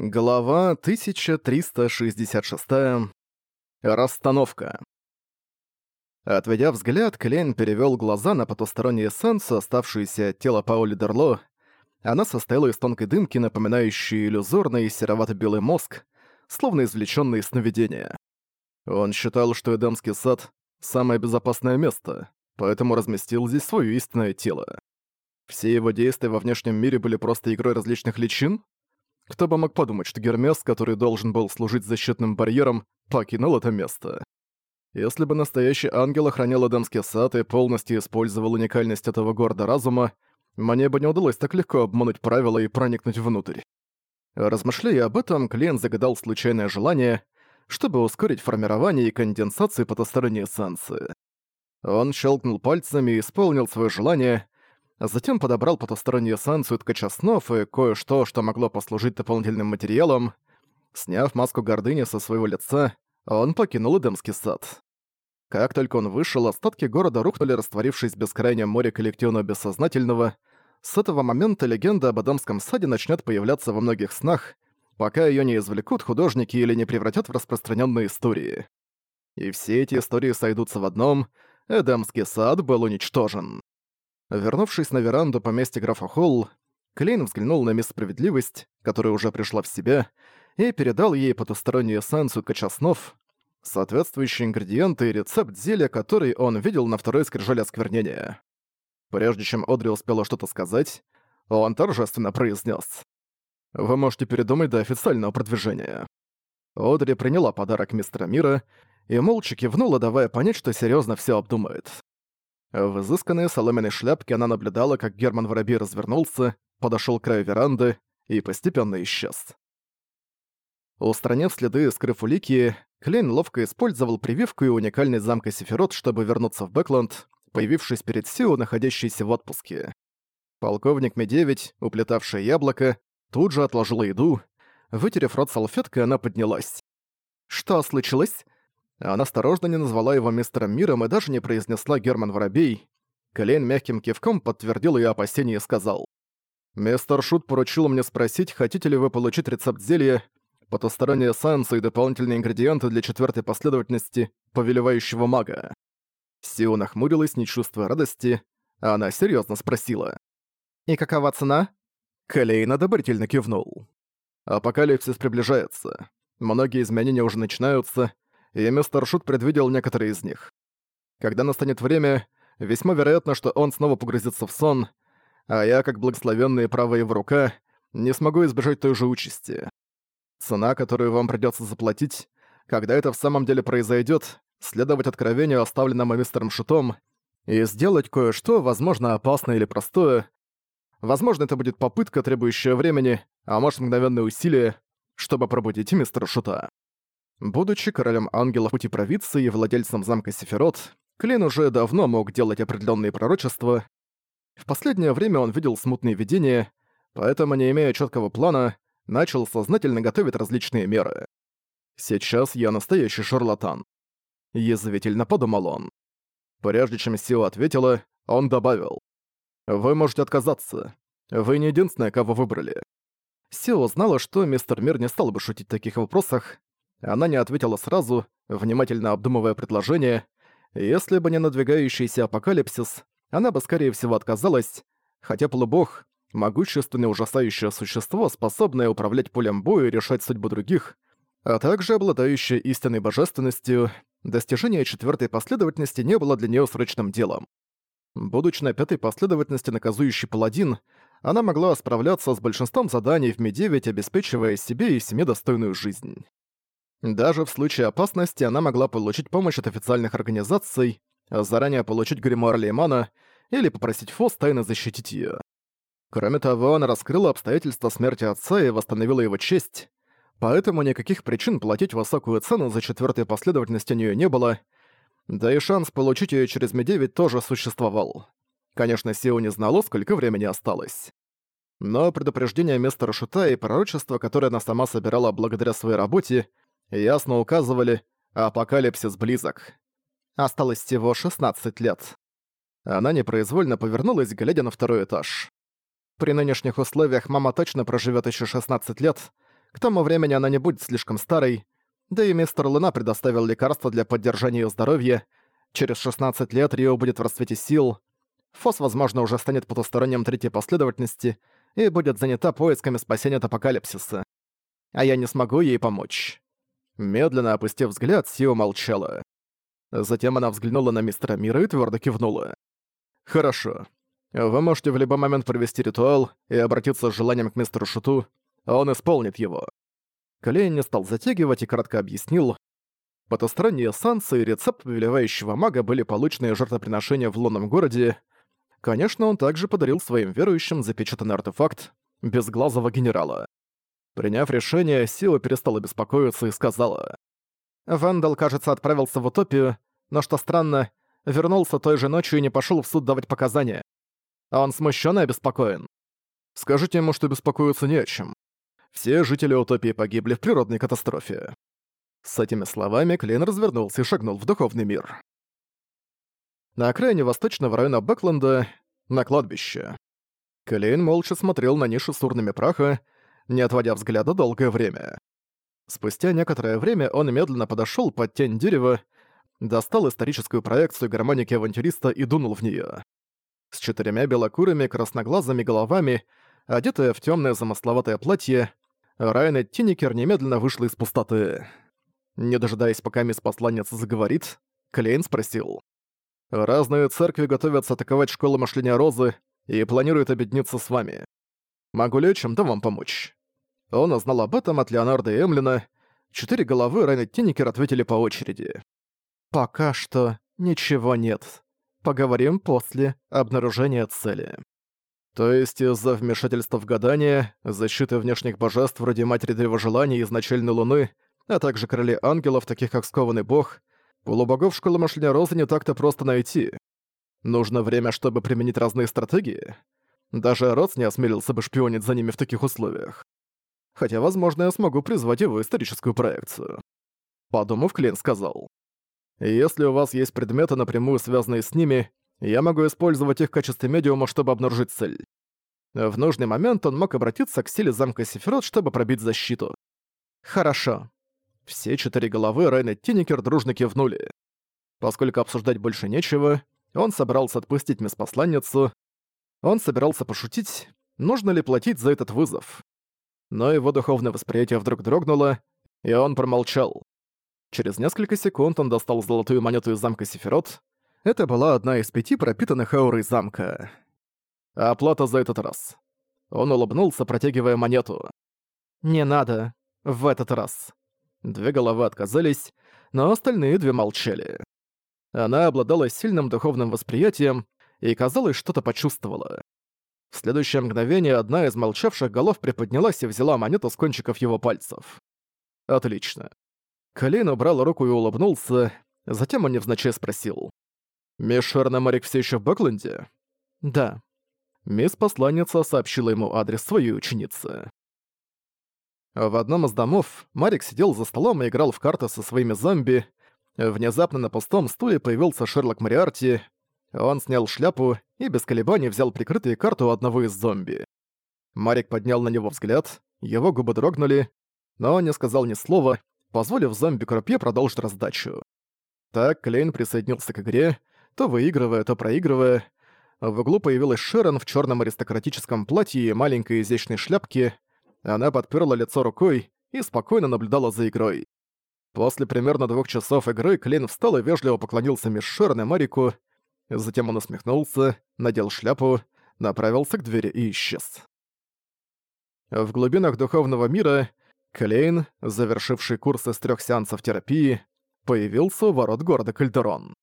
Глава 1366. Расстановка. Отведя взгляд, Клейн перевёл глаза на потустороннее эссенцию, оставшуюся от тела Паули Дерло. Она состояла из тонкой дымки, напоминающей иллюзорный серовато-белый мозг, словно извлечённый из сновидения. Он считал, что Эдемский сад — самое безопасное место, поэтому разместил здесь своё истинное тело. Все его действия во внешнем мире были просто игрой различных личин? Кто бы мог подумать, что Гермес, который должен был служить защитным барьером, покинул это место. Если бы настоящий ангел охранял Эдемский сад и полностью использовал уникальность этого города разума, мне бы не удалось так легко обмануть правила и проникнуть внутрь. Размышляя об этом, клиент загадал случайное желание, чтобы ускорить формирование и конденсацию потусторонней эссенции. Он щелкнул пальцами и исполнил свое желание, затем подобрал потустороннюю эссенцию ткача снов и кое-что, что могло послужить дополнительным материалом. Сняв маску гордыни со своего лица, он покинул Эдемский сад. Как только он вышел, остатки города рухнули, растворившись в бескрайнем море коллективного бессознательного. С этого момента легенда об Эдемском саде начнет появляться во многих снах, пока ее не извлекут художники или не превратят в распространенные истории. И все эти истории сойдутся в одном — Эдемский сад был уничтожен. Вернувшись на веранду поместья графа Холл, Клейн взглянул на мисс Справедливость, которая уже пришла в себя, и передал ей потустороннюю эссенцию качаснов, соответствующие ингредиенты и рецепт зелья, который он видел на второй скрижале осквернения. Прежде чем Одри успела что-то сказать, он торжественно произнес: «Вы можете передумать до официального продвижения». Одри приняла подарок мистера Мира и молча кивнула, давая понять, что серьезно все обдумает. В изысканной соломенной шляпке она наблюдала, как Герман Воробей развернулся, подошёл к краю веранды и постепенно исчез. Устранив следы и скрыв улики, Клейн ловко использовал прививку и уникальный замка Сефирот, чтобы вернуться в Бэкленд, появившись перед Сио, находящейся в отпуске. Полковник Медевич, уплетавшая яблоко, тут же отложила еду. Вытерев рот салфеткой, она поднялась. «Что случилось?» Она осторожно не назвала его мистером Миром и даже не произнесла Герман Воробей. Клейн мягким кивком подтвердил ее опасения и сказал. «Мистер Шут поручил мне спросить, хотите ли вы получить рецепт зелья, потусторонние эссенции и дополнительные ингредиенты для четвертой последовательности повелевающего мага». Сио нахмурилась, не чувствуя радости, а она серьезно спросила. «И какова цена?» Клейн одобрительно кивнул. «Апокалипсис приближается. Многие изменения уже начинаются, и мистер Шут предвидел некоторые из них. Когда настанет время, весьма вероятно, что он снова погрузится в сон, а я, как благословенная правая его рука, не смогу избежать той же участи. Цена, которую вам придется заплатить, когда это в самом деле произойдет, следовать откровению, оставленному мистером Шутом, и сделать кое-что, возможно, опасное или простое. Возможно, это будет попытка, требующая времени, а может, мгновенное усилие, чтобы пробудить мистера Шута. Будучи королем ангелов пути провидца и владельцем замка Сефирот, Клейн уже давно мог делать определенные пророчества. В последнее время он видел смутные видения, поэтому, не имея четкого плана, начал сознательно готовить различные меры. «Сейчас я настоящий шарлатан», — язвительно подумал он. Прежде чем Сио ответила, он добавил. «Вы можете отказаться. Вы не единственная, кого выбрали». Сио знала, что мистер Мир не стал бы шутить в таких вопросах, она не ответила сразу, внимательно обдумывая предложение. Если бы не надвигающийся апокалипсис, она бы, скорее всего, отказалась, хотя полубог — могущественное ужасающее существо, способное управлять полем боя и решать судьбу других, а также обладающее истинной божественностью, достижение четвертой последовательности не было для нее срочным делом. Будучи на пятой последовательности наказующий паладин, она могла справляться с большинством заданий в Ми-9, обеспечивая себе и семье достойную жизнь. Даже в случае опасности она могла получить помощь от официальных организаций, заранее получить гримуар Леймана или попросить Фос тайно защитить её. Кроме того, она раскрыла обстоятельства смерти отца и восстановила его честь, поэтому никаких причин платить высокую цену за четвёртой последовательность у неё не было, да и шанс получить её через Ми-9 тоже существовал. Конечно, Сио не знала, сколько времени осталось. Но предупреждение мистера Шута и пророчество, которое она сама собирала благодаря своей работе, ясно указывали, апокалипсис близок. Осталось всего 16 лет. Она непроизвольно повернулась, глядя на второй этаж. При нынешних условиях мама точно проживет еще 16 лет, К тому времени она не будет слишком старой, да и мистер Луна предоставил лекарства для поддержания ее здоровья. Через 16 лет Рио будет в расцвете сил. Фос, возможно, уже станет потусторонним третьей последовательности и будет занята поисками спасения от апокалипсиса. А я не смогу ей помочь. Медленно опустив взгляд, Сио молчала. Затем она взглянула на мистера Мира и твердо кивнула. «Хорошо. Вы можете в любой момент провести ритуал и обратиться с желанием к мистеру Шуту, а он исполнит его. Клейн не стал затягивать и кратко объяснил. Потусторонние эссенции и рецепт повелевающего мага были получены жертвоприношения в лунном городе. Конечно, он также подарил своим верующим запечатанный артефакт безглазого генерала. Приняв решение, Сила перестала беспокоиться и сказала. «Вандал, кажется, отправился в утопию, но, что странно, вернулся той же ночью и не пошел в суд давать показания. Он смущен и обеспокоен. Скажите ему, что беспокоиться не о чем. Все жители Утопии погибли в природной катастрофе. С этими словами Клейн развернулся и шагнул в духовный мир. На окраине восточного района Бэкленда, на кладбище. Клейн молча смотрел на нишу с урнами праха, не отводя взгляда долгое время. Спустя некоторое время он медленно подошёл под тень дерева, достал историческую проекцию гармоники авантюриста и дунул в неё. С четырьмя белокурыми красноглазыми головами, одетая в тёмное замысловатое платье, Райна Тинникер немедленно вышла из пустоты. Не дожидаясь, пока мисс посланец заговорит, Клейн спросил. «Разные церкви готовятся атаковать школу мышления Розы и планируют объединиться с вами. Могу ли чем-то вам помочь?» Он узнал об этом от Леонарда Эмлина. Четыре головы Райна Тинникер ответили по очереди. «Пока что ничего нет. Поговорим после обнаружения цели». То есть из-за вмешательства в гадание, защиты внешних божеств вроде Матери Древожелания и Изначальной Луны, а также Короли Ангелов, таких как Скованный Бог, полубогов Школы Мышления Розы не так-то просто найти. Нужно время, чтобы применить разные стратегии. Даже Роц не осмелился бы шпионить за ними в таких условиях. Хотя, возможно, я смогу призвать его историческую проекцию. Подумав, Клин сказал. Если у вас есть предметы, напрямую связанные с ними, я могу использовать их в качестве медиума, чтобы обнаружить цель. В нужный момент он мог обратиться к силе замка Сефирот, чтобы пробить защиту. Хорошо. Все четыре головы Райна Тинникер дружно кивнули. Поскольку обсуждать больше нечего, он собрался отпустить мисс-посланницу. Он собирался пошутить, нужно ли платить за этот вызов. Но его духовное восприятие вдруг дрогнуло, и он промолчал. Через несколько секунд он достал золотую монету из замка Сефирот, это была одна из пяти пропитанных аурой замка. Оплата за этот раз. Он улыбнулся, протягивая монету. «Не надо. В этот раз». Две головы отказались, но остальные две молчали. Она обладала сильным духовным восприятием и, казалось, что-то почувствовала. В следующее мгновение одна из молчавших голов приподнялась и взяла монету с кончиков его пальцев. Отлично. Калин убрал руку и улыбнулся, затем он невзначай спросил. «Мисс Шерна Марик все еще в Бэкленде?» «Да». Мисс-посланница сообщила ему адрес своей ученицы. В одном из домов Марик сидел за столом и играл в карты со своими зомби. Внезапно на пустом стуле появился Шерлок Мариарти. Он снял шляпу и без колебаний взял прикрытые карты у одного из зомби. Марик поднял на него взгляд, его губы дрогнули, но он не сказал ни слова, позволив зомби-крупье продолжить раздачу. Так Клейн присоединился к игре, то выигрывая, то проигрывая. В углу появилась Шерон в черном аристократическом платье и маленькой изящной шляпке. Она подперла лицо рукой и спокойно наблюдала за игрой. После примерно двух часов игры Клейн встал и вежливо поклонился мисс Шерон и Марику. Затем он усмехнулся, надел шляпу, направился к двери и исчез. В глубинах духовного мира Клейн, завершивший курс из трех сеансов терапии, появился у ворот города Кальдерон.